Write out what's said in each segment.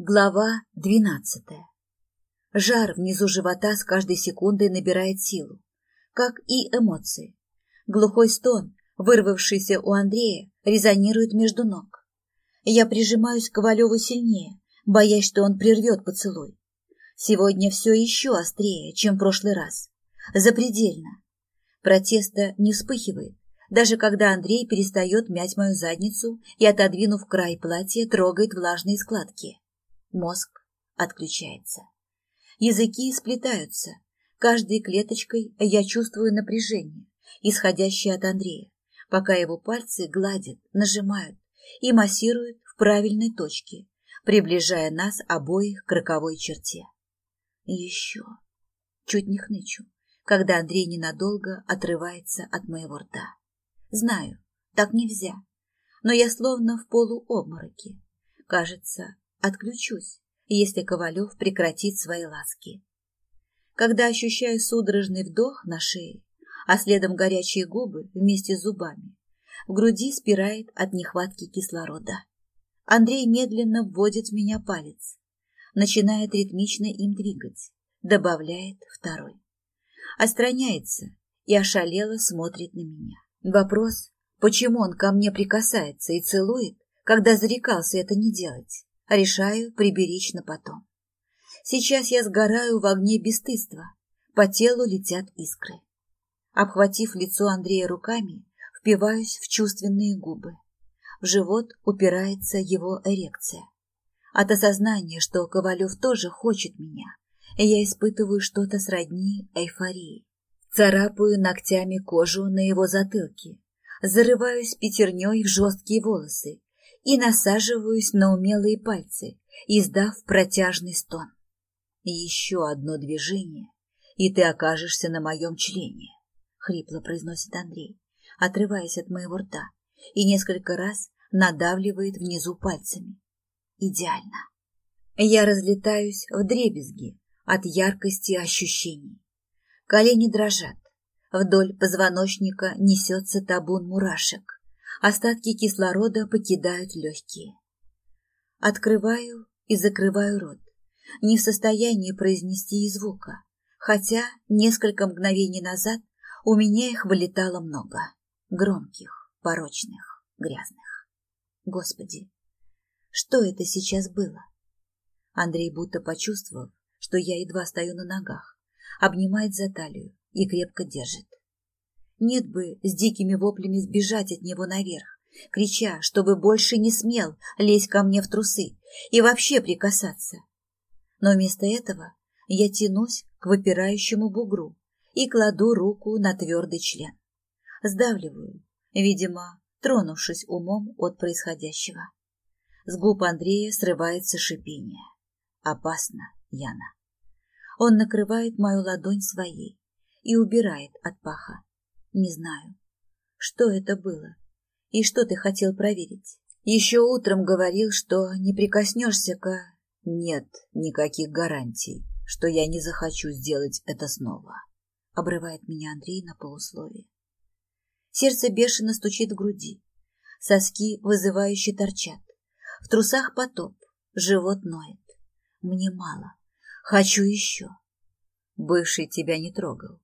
Глава двенадцатая. Жар внизу живота с каждой секундой набирает силу, как и эмоции. Глухой стон, вырвавшийся у Андрея, резонирует между ног. Я прижимаюсь к Ковалеву сильнее, боясь, что он прервет поцелуй. Сегодня все еще острее, чем в прошлый раз. Запредельно. Протеста не вспыхивает, даже когда Андрей перестает мять мою задницу и, отодвинув край платья, трогает влажные складки. Мозг отключается. Языки сплетаются. Каждой клеточкой я чувствую напряжение, исходящее от Андрея, пока его пальцы гладят, нажимают и массируют в правильной точке, приближая нас обоих к роковой черте. Еще. Чуть не хнычу, когда Андрей ненадолго отрывается от моего рта. Знаю, так нельзя, но я словно в полуобмороке. Кажется, Отключусь, если Ковалев прекратит свои ласки. Когда ощущаю судорожный вдох на шее, а следом горячие губы вместе с зубами, в груди спирает от нехватки кислорода. Андрей медленно вводит в меня палец, начинает ритмично им двигать, добавляет второй. Остраняется и ошалело смотрит на меня. Вопрос, почему он ко мне прикасается и целует, когда зарекался это не делать? Решаю приберечь на потом. Сейчас я сгораю в огне бесстыдства, по телу летят искры. Обхватив лицо Андрея руками, впиваюсь в чувственные губы. В живот упирается его эрекция. От осознания, что Ковалев тоже хочет меня, я испытываю что-то сродни эйфории. Царапаю ногтями кожу на его затылке, зарываюсь пятерней в жесткие волосы и насаживаюсь на умелые пальцы, издав протяжный стон. Еще одно движение, и ты окажешься на моем члене, — хрипло произносит Андрей, отрываясь от моего рта, и несколько раз надавливает внизу пальцами. Идеально. Я разлетаюсь в дребезги от яркости ощущений. Колени дрожат, вдоль позвоночника несется табун мурашек остатки кислорода покидают легкие. Открываю и закрываю рот, не в состоянии произнести и звука, хотя несколько мгновений назад у меня их вылетало много, громких, порочных, грязных. Господи, что это сейчас было? Андрей, будто почувствовав, что я едва стою на ногах, обнимает за талию и крепко держит. Нет бы с дикими воплями сбежать от него наверх, крича, чтобы больше не смел лезть ко мне в трусы и вообще прикасаться. Но вместо этого я тянусь к выпирающему бугру и кладу руку на твердый член. Сдавливаю, видимо, тронувшись умом от происходящего. С губ Андрея срывается шипение. Опасно, Яна. Он накрывает мою ладонь своей и убирает от паха. Не знаю, что это было и что ты хотел проверить. Еще утром говорил, что не прикоснешься к... Нет никаких гарантий, что я не захочу сделать это снова. Обрывает меня Андрей на полусловие. Сердце бешено стучит в груди. Соски вызывающе торчат. В трусах потоп, живот ноет. Мне мало. Хочу еще. Бывший тебя не трогал.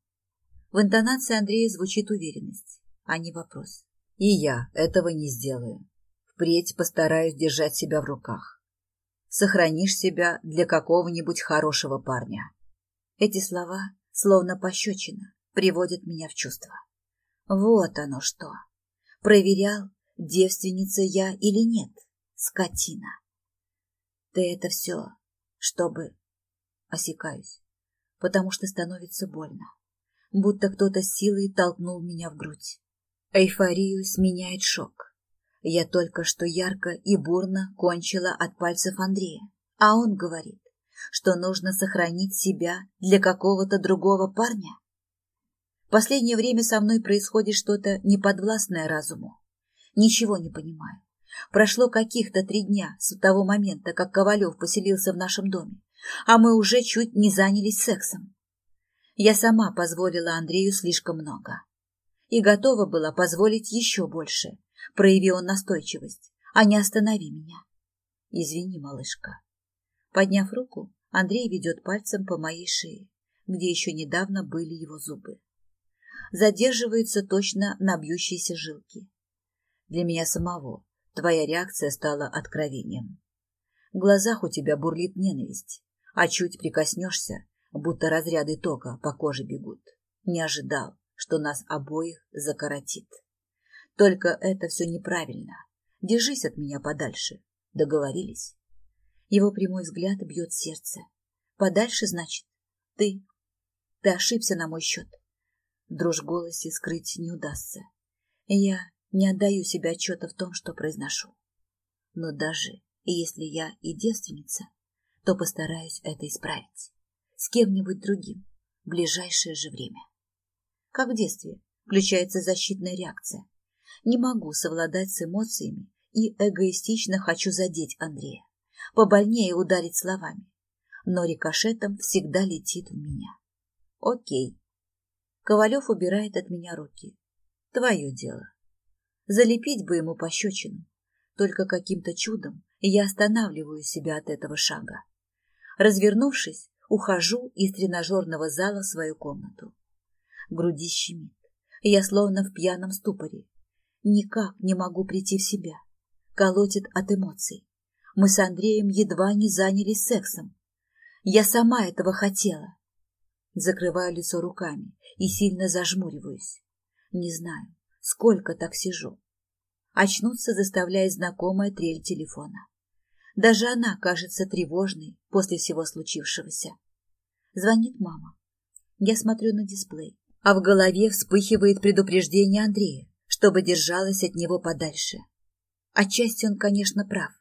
В интонации Андрея звучит уверенность, а не вопрос. И я этого не сделаю. Впредь постараюсь держать себя в руках. Сохранишь себя для какого-нибудь хорошего парня. Эти слова, словно пощечина, приводят меня в чувство. Вот оно что. Проверял, девственница я или нет, скотина. Ты это все, чтобы... Осекаюсь, потому что становится больно будто кто-то силой толкнул меня в грудь. Эйфорию сменяет шок. Я только что ярко и бурно кончила от пальцев Андрея, а он говорит, что нужно сохранить себя для какого-то другого парня. Последнее время со мной происходит что-то неподвластное разуму. Ничего не понимаю. Прошло каких-то три дня с того момента, как Ковалев поселился в нашем доме, а мы уже чуть не занялись сексом. Я сама позволила Андрею слишком много. И готова была позволить еще больше, прояви он настойчивость, а не останови меня. Извини, малышка. Подняв руку, Андрей ведет пальцем по моей шее, где еще недавно были его зубы. Задерживается точно на бьющиеся жилки. Для меня самого твоя реакция стала откровением. В глазах у тебя бурлит ненависть, а чуть прикоснешься, будто разряды тока по коже бегут. Не ожидал, что нас обоих закоротит. Только это все неправильно. Держись от меня подальше. Договорились? Его прямой взгляд бьет сердце. Подальше, значит? Ты. Ты ошибся на мой счет. Дрожь в голосе скрыть не удастся. Я не отдаю себе отчета в том, что произношу. Но даже если я и девственница, то постараюсь это исправить. С кем-нибудь другим в ближайшее же время. Как в детстве включается защитная реакция. Не могу совладать с эмоциями и эгоистично хочу задеть Андрея побольнее ударить словами, но рикошетом всегда летит в меня. Окей. Ковалев убирает от меня руки. Твое дело. Залепить бы ему пощечину. Только каким-то чудом я останавливаю себя от этого шага. Развернувшись, ухожу из тренажерного зала в свою комнату. Груди щемит. Я словно в пьяном ступоре. Никак не могу прийти в себя. Колотит от эмоций. Мы с Андреем едва не занялись сексом. Я сама этого хотела. Закрываю лицо руками и сильно зажмуриваюсь. Не знаю, сколько так сижу. Очнуться заставляет знакомая трель телефона. Даже она кажется тревожной после всего случившегося. Звонит мама. Я смотрю на дисплей, а в голове вспыхивает предупреждение Андрея, чтобы держалась от него подальше. Отчасти он, конечно, прав.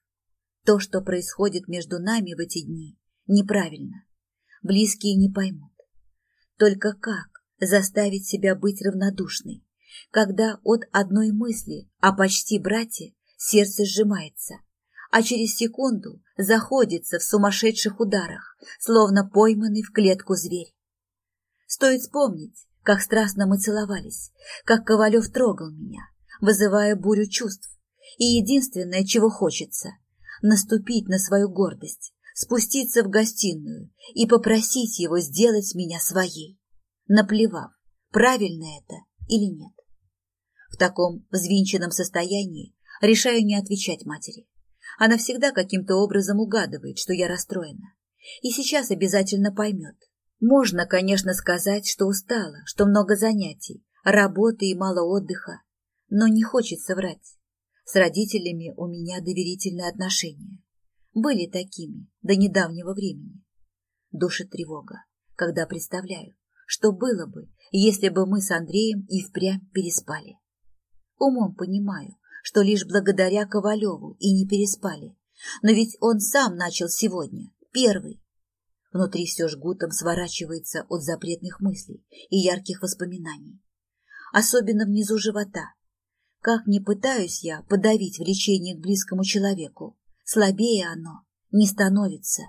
То, что происходит между нами в эти дни, неправильно. Близкие не поймут. Только как заставить себя быть равнодушной, когда от одной мысли о почти брате сердце сжимается, а через секунду заходится в сумасшедших ударах, словно пойманный в клетку зверь. Стоит вспомнить, как страстно мы целовались, как Ковалев трогал меня, вызывая бурю чувств, и единственное, чего хочется наступить на свою гордость, спуститься в гостиную и попросить его сделать меня своей, наплевав, правильно это или нет. В таком взвинченном состоянии решаю не отвечать матери. Она всегда каким-то образом угадывает, что я расстроена. И сейчас обязательно поймет. Можно, конечно, сказать, что устала, что много занятий, работы и мало отдыха, но не хочется врать. С родителями у меня доверительные отношения. Были такими до недавнего времени. Душит тревога, когда представляю, что было бы, если бы мы с Андреем и впрямь переспали. Умом понимаю, что лишь благодаря Ковалеву и не переспали. Но ведь он сам начал сегодня, первый. Внутри все жгутом сворачивается от запретных мыслей и ярких воспоминаний. Особенно внизу живота, как ни пытаюсь я подавить влечение к близкому человеку, слабее оно не становится.